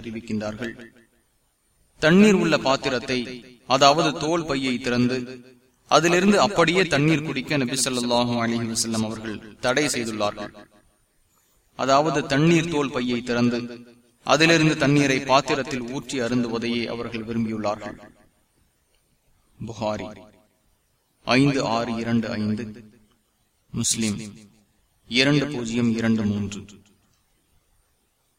அறிவிக்கின்றார்கள் தண்ணீர் உள்ள பாத்திரத்தை அதாவது தோல் பையை திறந்து அதிலிருந்து அப்படியே தண்ணீர் குடிக்க நபி சொல்லாஹும் அலிஹி வசல்லம் அவர்கள் தடை செய்துள்ளார்கள். அதாவது தண்ணீர் தோல் பையை திறந்து அதிலிருந்து தண்ணீரை பாத்திரத்தில் ஊற்றி அருந்துவதையே அவர்கள் விரும்பியுள்ளார்கள். புகாரி ஐந்து ஆறு இரண்டு ஐந்து. முஸ்லிம். இரண்டு பூஜ்ஜியம் இரண்டு மூன்று.